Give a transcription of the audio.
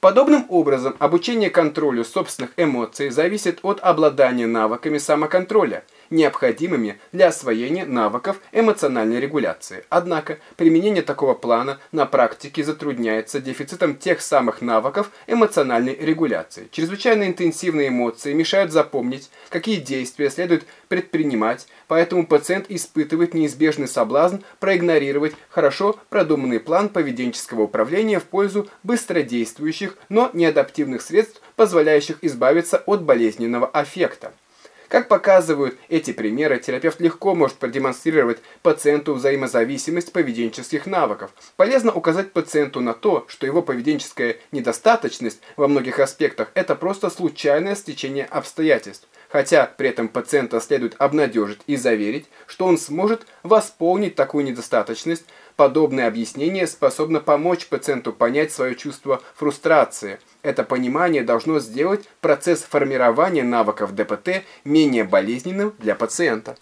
Подобным образом, обучение контролю собственных эмоций зависит от обладания навыками самоконтроля, необходимыми для освоения навыков эмоциональной регуляции. Однако, применение такого плана на практике затрудняется дефицитом тех самых навыков эмоциональной регуляции. Чрезвычайно интенсивные эмоции мешают запомнить, какие действия следует предпринимать, поэтому пациент испытывает неизбежный соблазн проигнорировать хорошо продуманный план поведенческого управления в пользу быстродействующих, но неадаптивных средств, позволяющих избавиться от болезненного аффекта. Как показывают эти примеры, терапевт легко может продемонстрировать пациенту взаимозависимость поведенческих навыков. Полезно указать пациенту на то, что его поведенческая недостаточность во многих аспектах – это просто случайное стечение обстоятельств хотя при этом пациента следует обнадежить и заверить, что он сможет восполнить такую недостаточность. Подобное объяснение способно помочь пациенту понять свое чувство фрустрации. Это понимание должно сделать процесс формирования навыков ДПТ менее болезненным для пациента.